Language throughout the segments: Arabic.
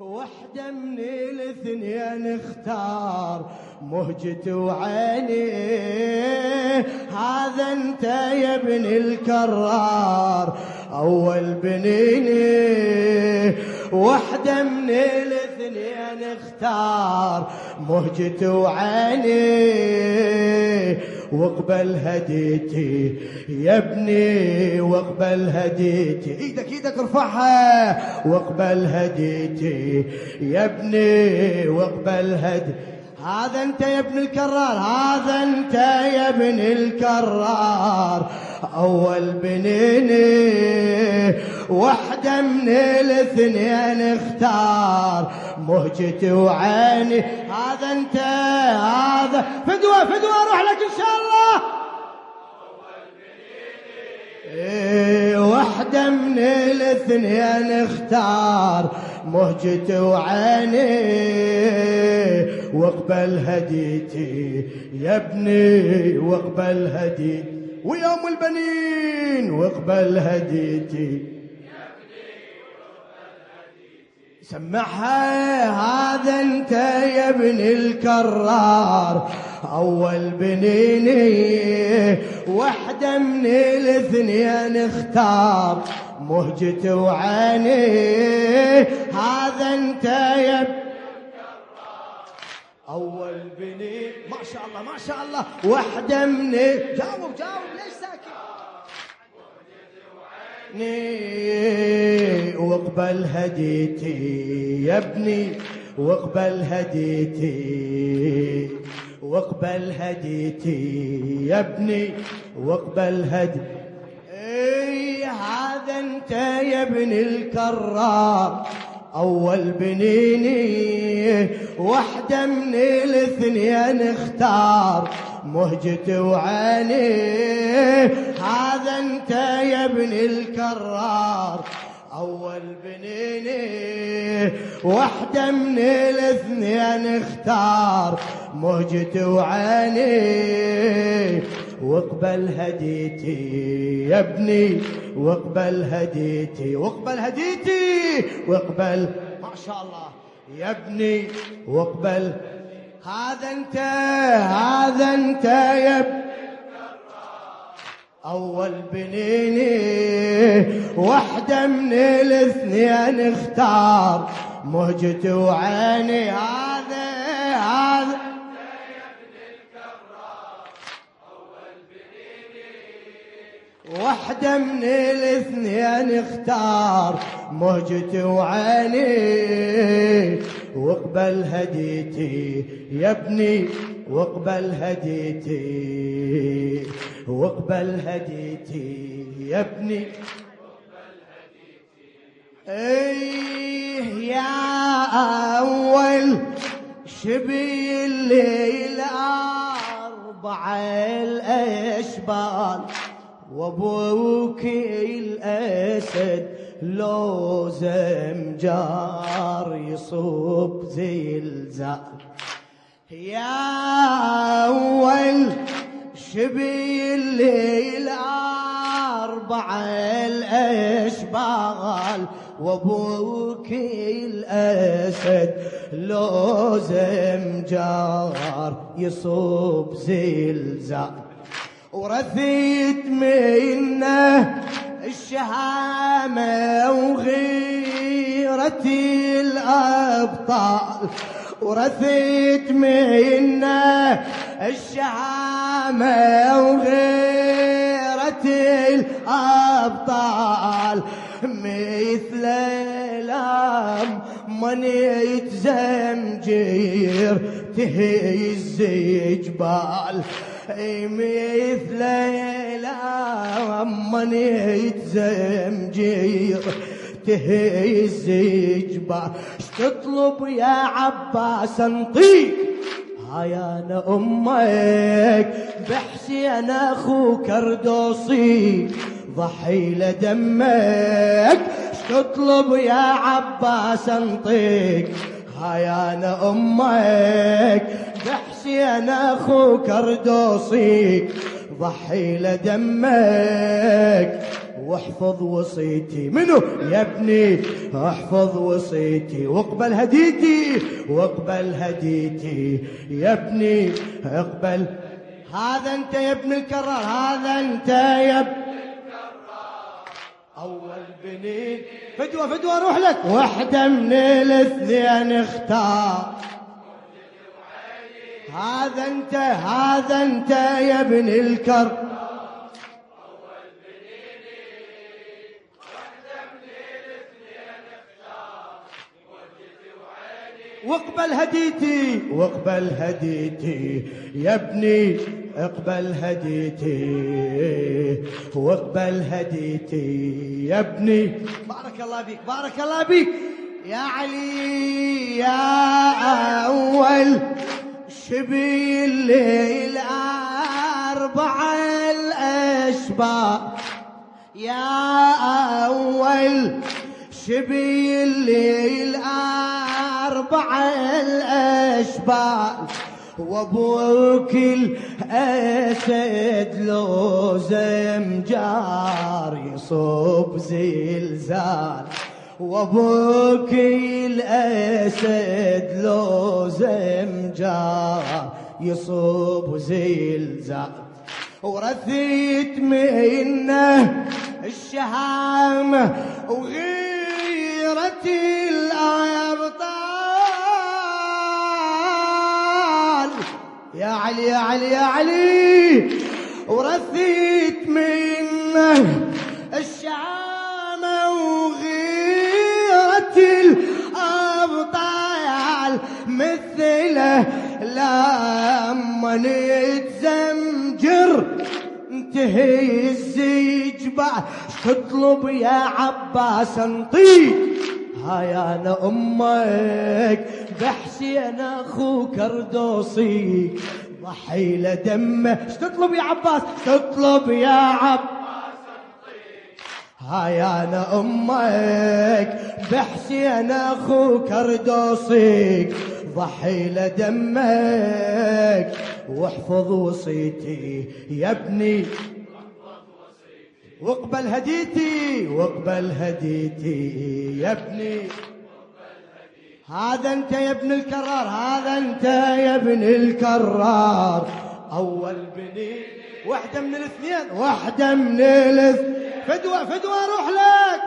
وحدة من الاثنين اختار مهجتي وعيني. هذا أنت يا ابن الكرار أول بنيني. وحدة من الاثنين اختار مهجتي وعيني. واقبل هديتي. يا ابني واقبل هديتي. إيدك إيدك ارفعها. واقبل هديتي. يا ابني واقبل هديتي هذا انت يا ابن الكرار. هذا انت يا ابن الكرار. أول بنيني وحده من الاثنين اختار. مهجتي وعيني. هذا أنت هذا. فدوه فدوه أروح لك إن شاء الله. إيه وحدة من الاثنين اختار. مهجتي وعيني. واقبل هديتي يا ابني واقبل هديتي ويوم البنين واقبل هديتي سمعها هذا أنت يا ابن الكرار. أول بنيني وحدة من الاثنين اختار. مهجتي وعيني هذا أنت يا ابن أول بني ما شاء الله ما شاء الله. وحدة من جاوب جاوب ليش ساكت واقبل هديتي يا ابني واقبل هديتي واقبل هديتي يا ابني واقبل هديتي إي هذا أنت يا ابن الكرار أول بنيني وحدة من الاثنين اختار. مهجتي وعيني هذا أنت يا ابن الكرار. أول بنيني وحدة من الاثنين اختار. مهجتي وعيني واقبل هديتي يا ابني. واقبل هديتي واقبل هديتي واقبل. ما شاء الله. يا ابني واقبل هذا انت هذا انت يا أول بنيني وحدة من الاثنين اختار. مهجتي وعيني هذا وحدة من الاثنين اختار مهجتي وعيني واقبل هديتي يا ابني واقبل هديتي واقبل هديتي يا ابني. إيه يا أول شبي الليل أربع الأشبال. وابوك الأسد لو زمجار يصب زلزال. يا أول شبي الليل أربع الأشبال وابوك الأسد لو زمجار يصب زلزال. ورثيت منه الشهامة وغيرة الأبطال. ورثيت منه الشهامة وغيرة الأبطال. مثل الأم من يتزمجير تهز جبال. مثل من يتزمجير تهز جبال تطلب يا عباس انطيك؟ هاي أنا أمك بحسين أخوك اردوسي ضحي لدمك تطلب يا عباس انطيك؟ هاي أنا أمك بحسين أخوك أردوسي ضحي لدمك. واحفظ وصيتي. منو؟ يا ابني. احفظ وصيتي. واقبل هديتي. واقبل هديتي. يا ابني اقبل. هذا أنت يا ابن الكرار. هذا أنت يا ابن أول بنين. فدوة فدوة أروح لك. وحده من الاثنين اختار. هذا انت هذا انت يا ابن الكر. واقبل هديتي. واقبل هديتي يا ابني اقبل هديتي. واقبل هديتي يا ابني. بارك الله بيك بارك الله بيك يا علي يا أول. شبي الليل أربع الاشبار يا أول شبي الليل أربع الأشبال وأبوك الأسد لو زمجار يصب زلزال. وابوك الاسد لو زمجار يصب زلزال. ورثيت منه الشهامة وغيرة الأبطال. يا علي يا علي يا علي. ورثيت لما نتزمجر تهز جبال تطلب يا عباس انطيك. هاي أنا أمك بحسين أخوك اردوسي ضحي له دمه إيش تطلب يا عباس؟ تطلب يا عباس هاي أنا أمك بحسين أخوك اردوسيك ضحي لدمك واحفظ وصيتي يا ابني. واقبل هديتي واقبل هديتي يا ابني. هذا انت يا ابن الكرار هذا انت يا ابن الكرار. أول بني واحدة من الاثنين واحدة من الاثنين. فدوة فدوة روح لك.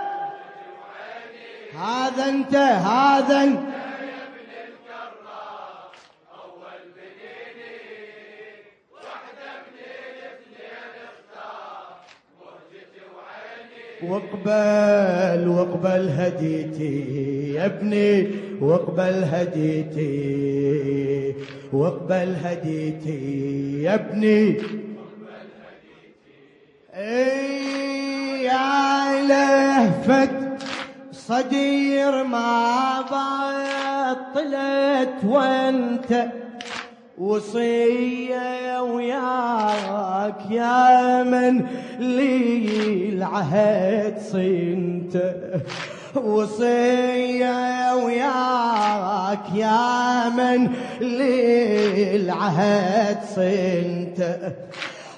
هذا انت هذا انت. واقبل واقبل هديتي يا ابني واقبل هديتي واقبل هديتي يا ابني. اي يا لهفت صدير ما بطلت وانت وصية وياك يا من لي العهد صنت. وصية وياك يا من لي العهد صنت.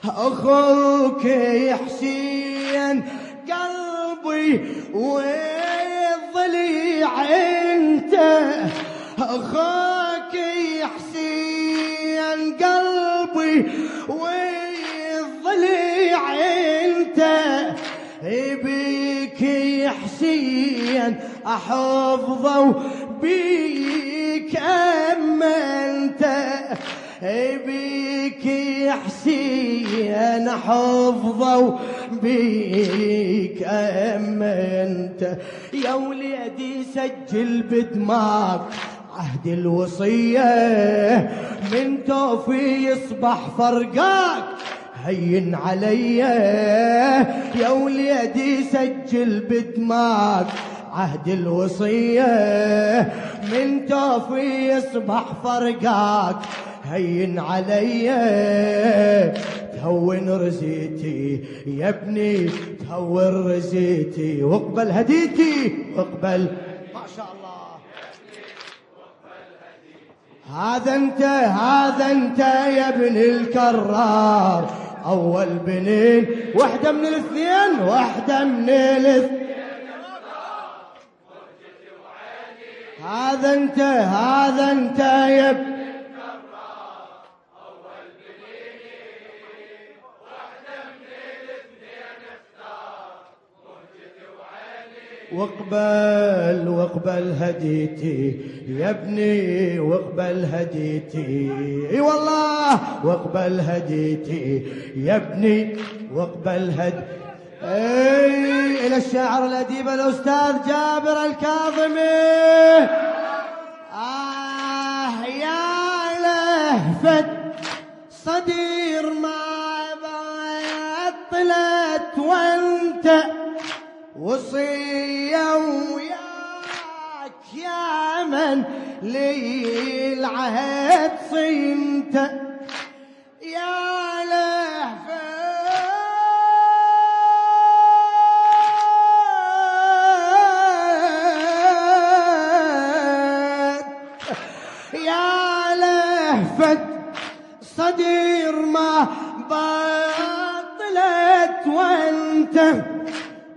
أخوك حسين قلبي والضليع انت أخوك والضليع انت بيك حسين احفظه بيك امنت بيك يا حسين حفظه بيك امنت يا وليدي سجل بدماغ عهد الوصية من توفي يصبح فرقاك هين علي. يا وليدي سجل بدماغ عهد الوصية من توفي يصبح فرقاك هين علي. تهون رزيتي يا ابني تهون رزيتي واقبل هديتي واقبل ما شاء الله. هذا انت هذا انت يا ابن الكرار. أول بنين واحدة من الاثنين واحدة من الاثنين هذا انت هذا انت يا ابن واقبل واقبل هديتي. يا ابني واقبل هديتي. اي والله واقبل هديتي. يا ابني واقبل هد. اي إلى الشاعر الأديب الأستاذ جابر الكاظمي. آه يا لهفت صدير وصية وياك يا من لي العهد صنت. يا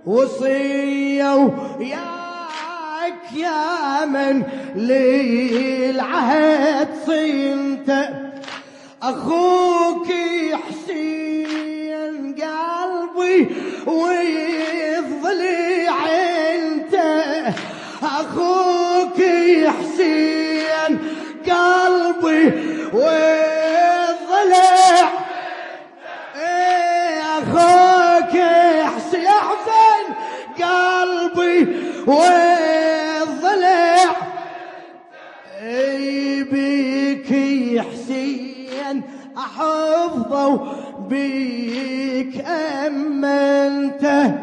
وصية وياك يا من للعهد صنت. أخوك بيك امنته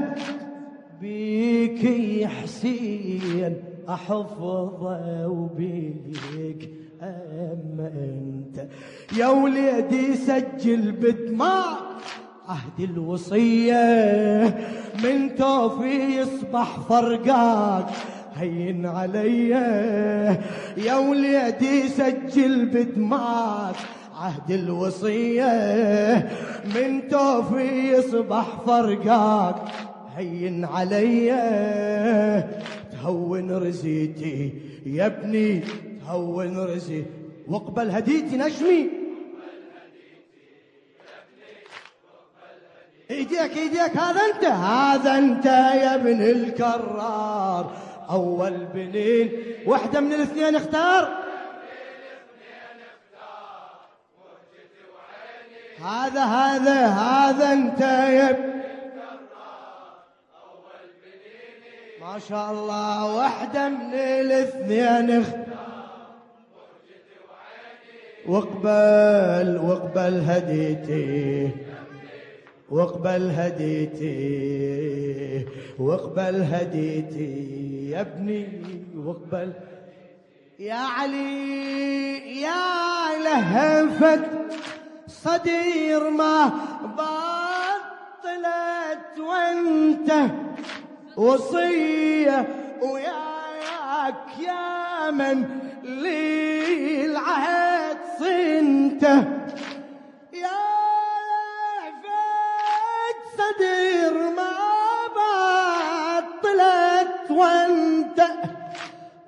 بيك يا حسين احفظه وبيك امنته يا وليدي سجل بدماغ عهد الوصية من توفي يصبح فرقاك هين علي. يا وليدي سجل بدماغك عهد الوصية من توفي يصبح فرقاك هين علي. تهون رزيتي يا ابني تهون رزيتي واقبل هديتي نجمي. ايديك ايديك هذا انت هذا انت يا ابن الكرار. أول بنين واحدة من الاثنين اختار. هذا هذا هذا انت يا ما شاء الله واحدة من الاثنين واقبل واقبل هديتي واقبل هديتي واقبل هديتي يا ابني واقبل. يا علي يا لهفت. صدير ما بطلت وانت وصية وياك يا من لي العهد صنته يا صدير ما بطلت وانت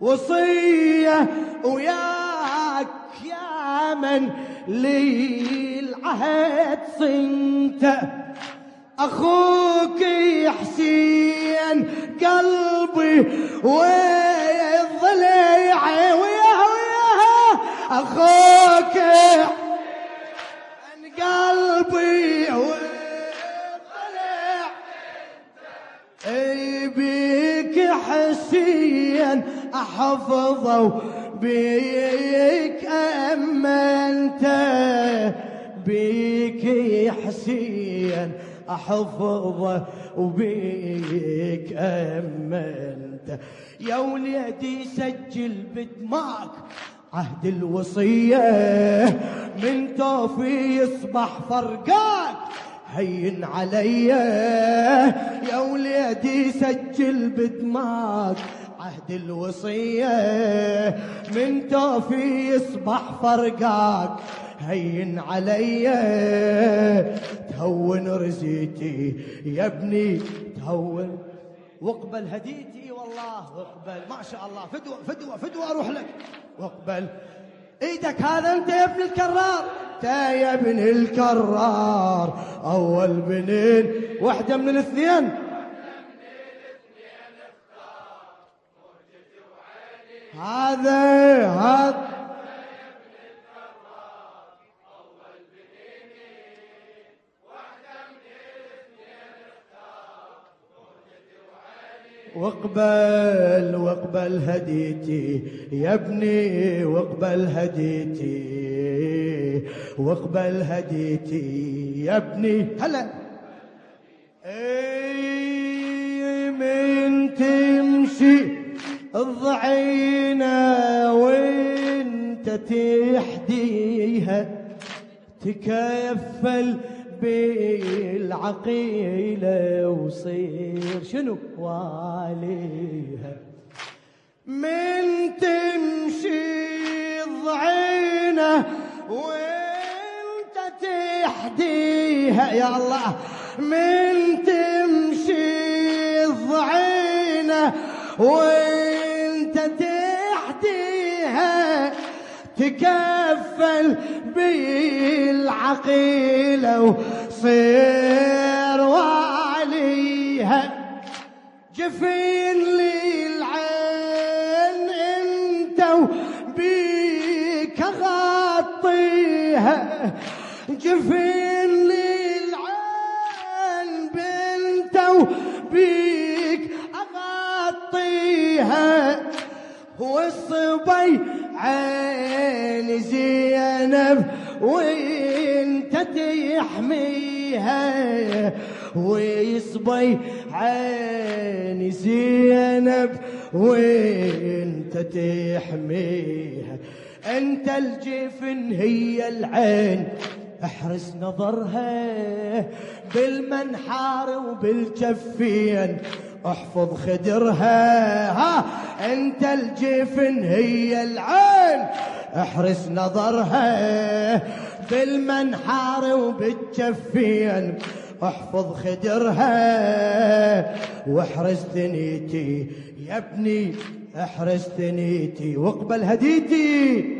وصية وياك يا من لي العهد صنت. أخوك حسين قلبي والضليع وياه وياه أخوك قلبي أي بيك حسين أحفظه بيك امنت بيك حسين أحفظه وبيك امنت يا وليدي سجل بدماغك عهد الوصية من توفي يصبح فرقاك هين علي. يا وليدي سجل بدماغ عهد الوصية من توفي يصبح فرقاك هين علي. تهون رزيتي يا ابني تهون. واقبل هديتي والله واقبل. ما شاء الله. فدوة فدوة فدوة أروح لك. واقبل. إيدك هذا أنت يا ابن الكرار. أنت يا ابن الكرار. أول بنين. واحدة من الاثنين. هذا هذا. واقبل واقبل هديتي. يا ابني واقبل هديتي. واقبل هديتي. يا ابني هلا. اي من تمشي الضعينة وانت تحديها تكفل بالعقيلة وصير شنو واليها من تمشي ضعينة وانت تحديها. يا الله من تمشي ضعينة وانت تكفل بالعقيلة وصير واليها. جفين للعين انت وبيك غطيها. جفين للعين بنت وبيك أغطيها. والصبي عين زينب وانت تحميها ويصبي عين زينب وانت تحميها. انت الجفن هي العين احرس نظرها بالمنحار وبالجفين. احفظ خدرها ها انت الجفن هي العين. احرس نظرها بالمنحار وبالجفين. احفظ خدرها واحرس ثنيتي يا ابني احرس ثنيتي واقبل هديتي.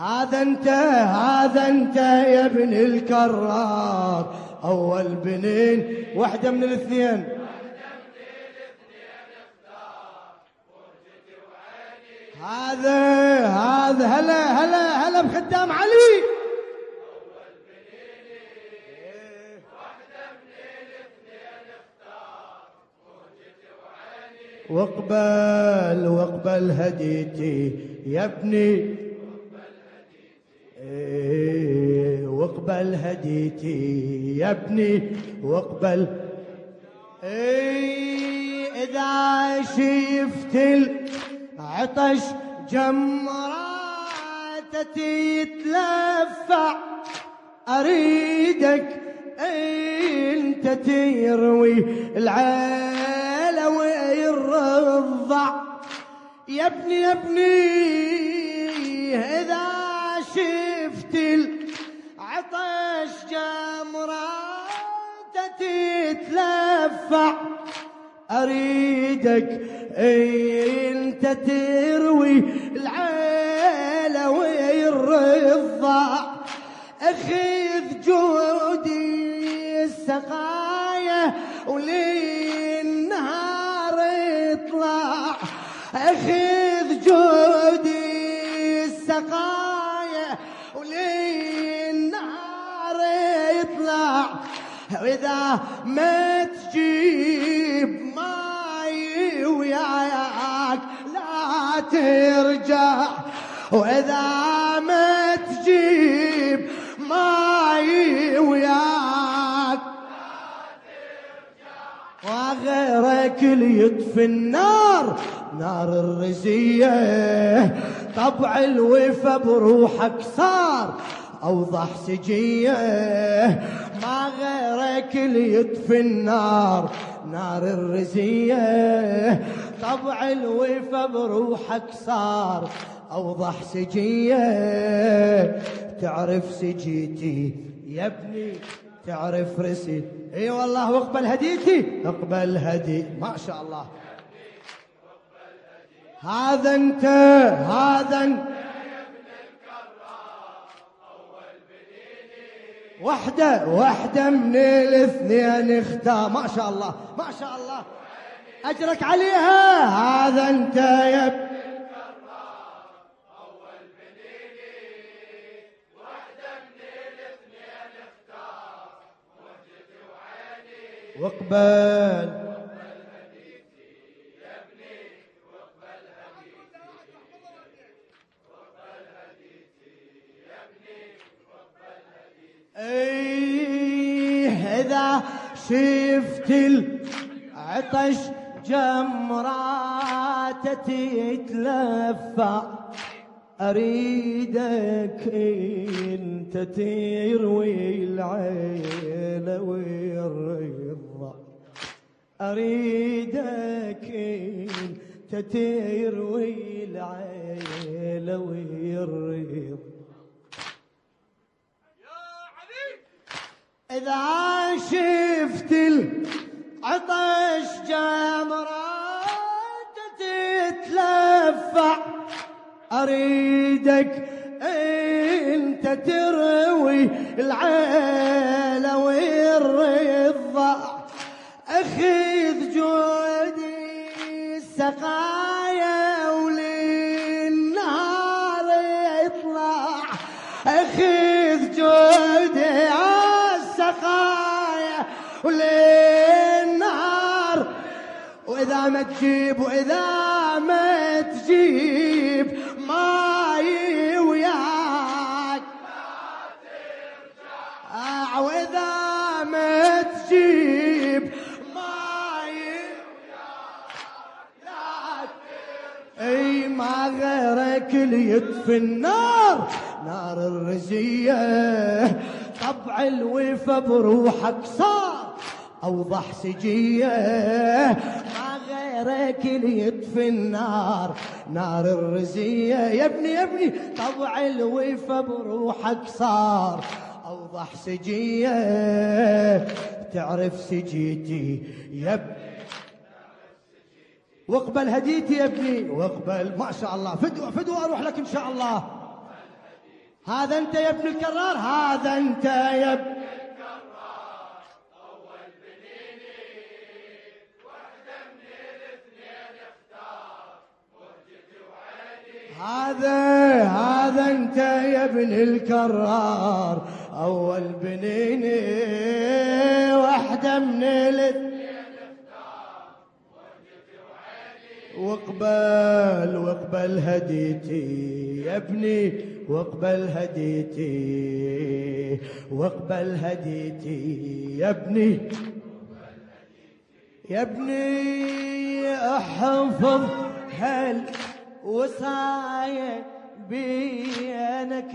هذا انت هذا انت يا ابن الكرار. أول بنين واحدة من الاثنين. هذا هذا هلا هلا هلا بخدام علي. واقبل واقبل هديتي يا ابني. إيه، واقبل هديتي يا ابني واقبل. أي إذا شفت العطش جمرات تتلفع أريدك أنت تروي العيله ويرضع يا ابني يا ابني إذا تتلفع أريدك أنت تروي العيلة ويرضع اخذ جودي السقايا وللنهار اطلع اخذ جودي السقايا وللنهار يطلع. وإذا ما ترجع وإذا ما تجيب ماي وياك. وغيرك يطفي النار نار الرزية. طبع الوفا بروحك صار أوضح سجية. ما غيرك اللي يطفي النار نار الرزية. طبع الوفا بروحك صار أوضح سجية. تعرف سجيتي يا ابني تعرف رسي. إي والله واقبل هديتي. اقبل هدي. ما شاء الله. هذا انت هذا انت. وحدة وحدة من الاثنين اختار. ما شاء الله ما شاء الله. أجرك عليها. هذا أنت يا واقبل إيه اذا شفت العطش جمرات تتلفع أريدك أنت تروي العيله والرضا. أريدك أنت تروي العيله والرضا. إذا شفت العطش جمرات تتلفع. أريدك أنت تروي العيلة والرضا. أخذ جودي السقايا وللنهار يطلع. أخذ جودي السقايا وللنار وإذا ما تجيب وإذا ما تجيب ماي وياك. آه وإذا ما تجيب ماي أي ما غيرك اللي يطفي النار نار الرزيه طبع الوفا بروحك صار أوضح سجية. غيرك اللي يطفي النار. نار الرزية يا ابني يا ابني طبع الوفا بروحك صار. أوضح سجية تعرف سجيتي يا ابني. واقبل هديتي يا ابني واقبل. ما شاء الله. فدوة فدوة أروح لك إن شاء الله. هذا أنت يا ابن الكرار هذا أنت يا ابن هذا هذا أنت يا ابن الكرار. أول بنيني وحدة من الإثنين واقبل واقبل هديتي يا ابني واقبل هديتي واقبل هديتي يا ابني. يا ابني أحفظ هل وصايا بينك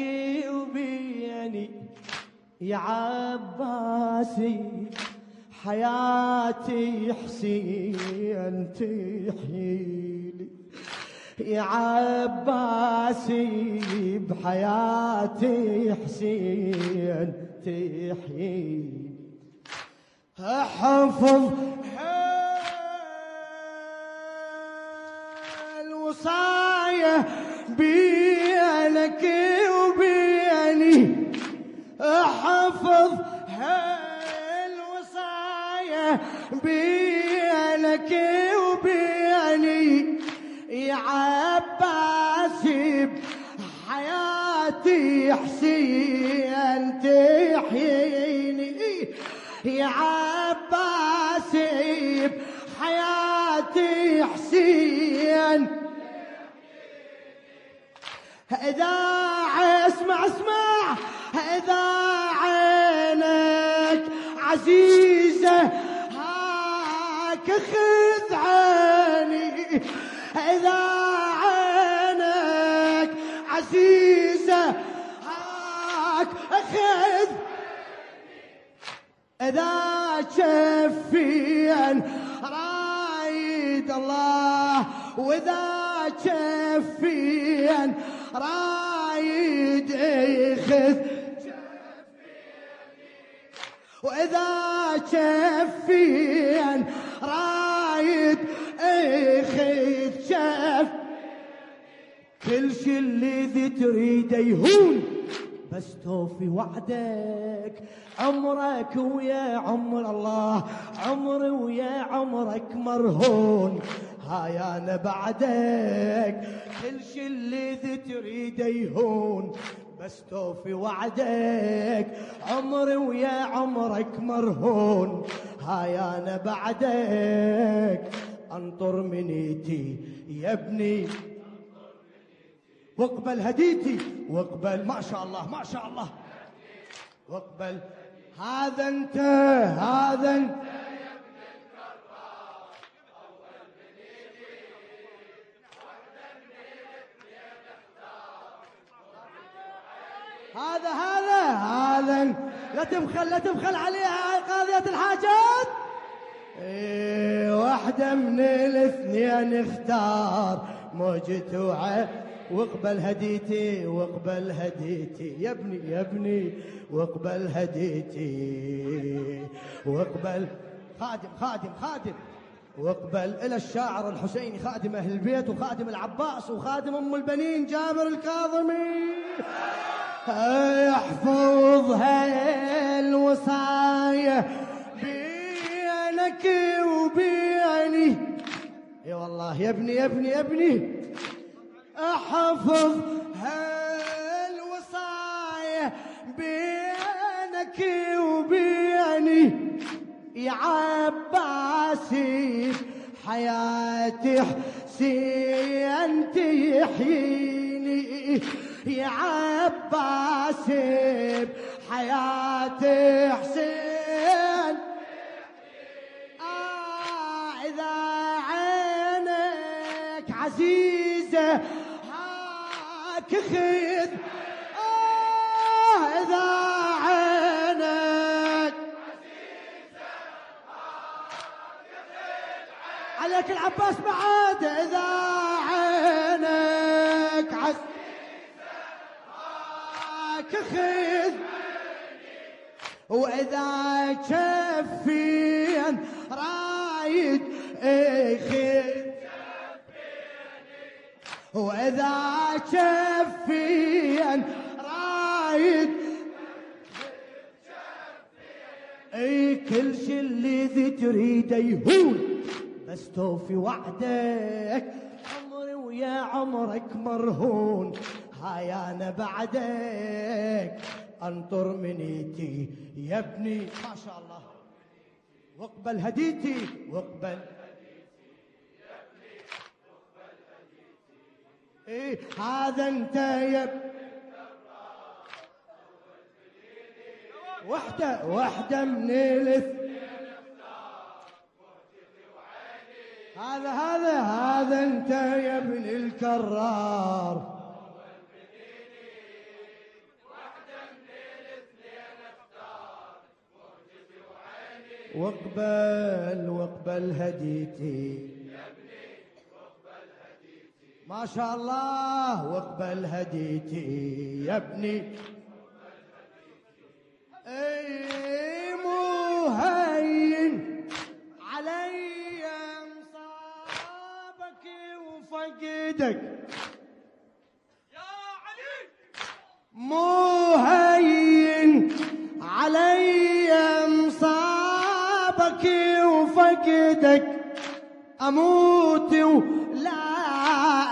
وبيني. يا عباسي حياتي حسين تحيلي. يا عباسي بحياتي حسين تحيي أحفظ الوصاية بينك وبيني أحفظ الوصاية بينك عزيزة هاك خذ عيني إذا عينك عزيزة هاك أخذ إذا شفيا رايد الله وإذا شفين رايد إخذ وإذا شفين رايد اخذ شف كل شي اللي تريده يهون. بس توفي وعدك عمرك ويا عمر الله عمري ويا عمرك مرهون. هاي أنا بعدك كل شي اللي تريده يهون. بس توفي وعدك عمري ويا عمرك مرهون. هاي أنا بعدك. أنطر منيتي يا ابني. واقبل هديتي. واقبل. ما شاء الله ما شاء الله. واقبل. هذا أنت هذا أنت. هذا هذا هذا. لا تبخل لا تبخل عليها قاضية الحاجات. إيه واحدة من الاثنين اختار موجة وعي واقبل هديتي واقبل هديتي. يا ابني يا ابني واقبل هديتي. واقبل. خادم خادم خادم. واقبل إلى الشاعر الحسيني خادم أهل البيت وخادم العباس وخادم أم البنين جابر الكاظمي. احفظها الوصاية بينك وبيني. إي والله يا ابني يا ابني يا ابني. احفظ هالوصايا بينك وبيني. يا عباسي حياتي حسين تحييني. يا عباسي حياتي حسين. آه إذا عينك عزيزة هاك خذ. آه إذا عينك عليك العباس بعد إذا وإذا شفين رايد اخذ وإذا شفين رايد أي كل شي اللي ذي تريده يهون بس توفي وعدك عمري ويا عمرك مرهون. هاي أنا بعدك. أنطر منيتي. يا ابني ما شاء الله. واقبل هديتي واقبل إيه هذا أنت يا ابني. وحدة وحدة من الاثنين هذا هذا هذا أنت يا ابن الكرار. واقبل واقبل هديتي. ما شاء الله واقبل هديتي يا ابني. أي مو هين علي مصابك وفقدك. وفقدك أموت ولا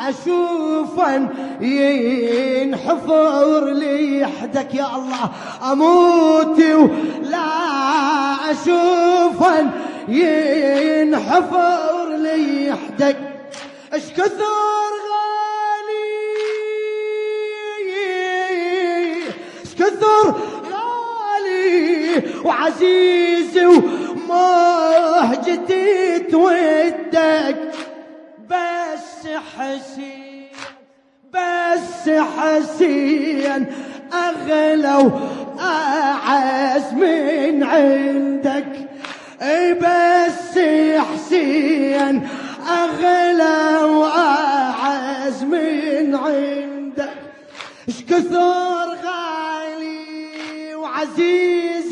اشوفا ينحفر لي يحدك يا الله. أموت ولا اشوفا ينحفر لي يحدك اش كثر غالي؟ اش كثر غالي وعزيز ومهجتي تودك. بس حسين بس حسين أغلى وأعز من عندك. بس حسين أغلى وأعز من عندك. اش كثر غالي وعزيز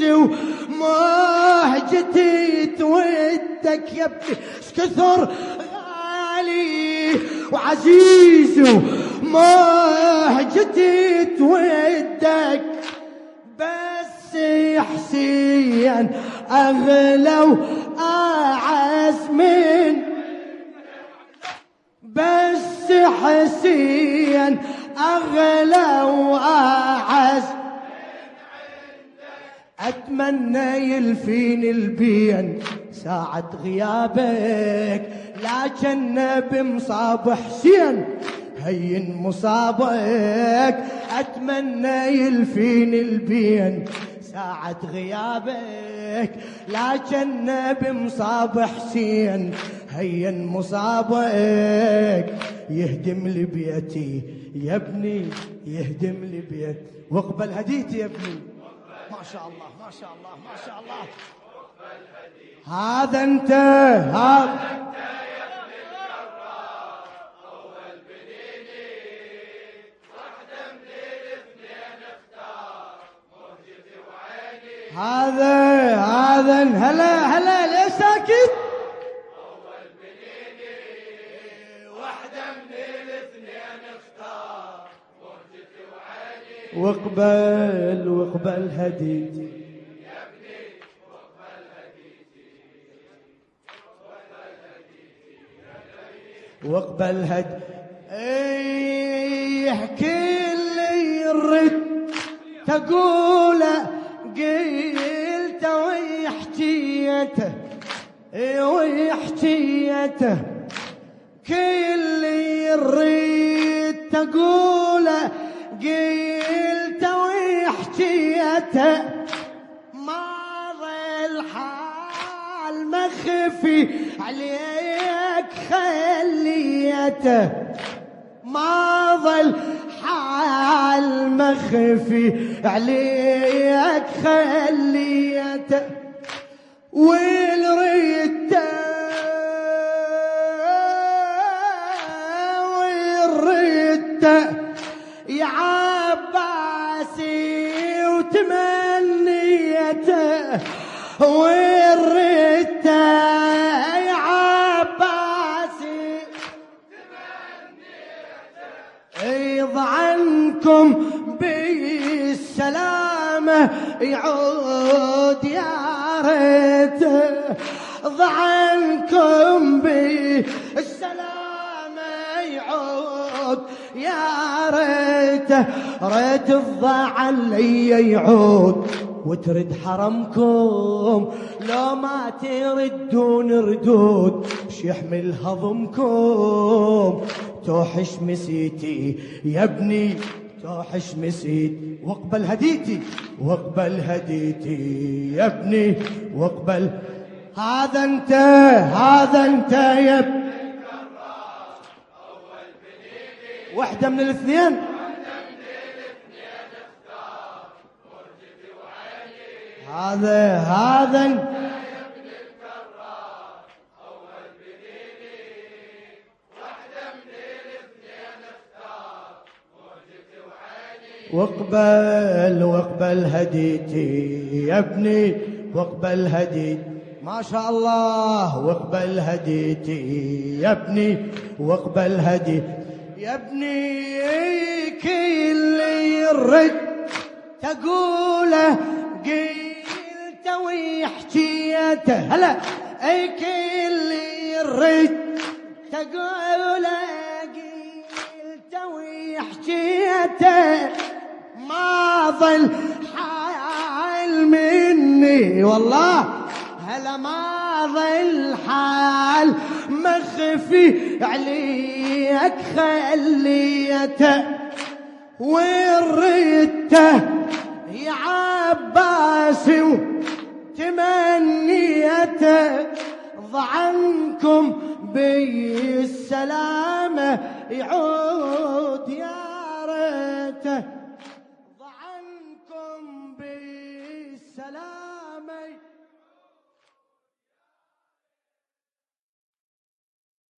ومهجتي تودك يا ابني كثر غالي وعزيز ومهجتي تودك بس حسين أغلى وأعز من بس حسين أغلى وأعز أتمنى يلفيني البين ساعة غيابك لكن بمصاب حسين هين مصابك. أتمنى يلفيني البين ساعة غيابك لكن بمصاب حسين هين مصابك. يهدم لي بيتي يا ابني يهدم لي بيت واقبل هديتي يا ابني. ما شاء الله ما شاء الله ما شاء الله هذا انت هذا هذا هذا هلا هلا ليش ساكت؟ واقبل واقبل هديتي واقبل هد إيه كل يرد تقوله قلت ويحكيته ويحكيته كل يريد تقوله قلت ماضى الحال مخفي عليك خليته ماضى الحال مخفي عليك خليته والريته والريته عباسي. يعود يا ريت. ضعنكم بالسلامة يعود يا ريت. ريت الضع علي يعود. وترد حرمكم. لو ما تردون ردود. ش يحمل هضمكم. توحش مسيتي يا ابني. توحش مسيت. واقبل هديتي. واقبل هديتي يا ابني. واقبل. هذا انت. هذا انت يا ابني. واحدة من الاثنين. هذا هذا واقبل واقبل هديتي يا ابني واقبل هديتي ما شاء الله واقبل هديتي يا ابني واقبل هديتي يا ابني كل يرد تقوله ويحكيته. هلا أي كل يرد تقوله قلت ويحكيته. ما ظل حال مني. والله هلا ما ظل حال مخفي عليك خليته وريته يا عباسي وتمنيته ضعنكم بالسلامة يعود يا ريته.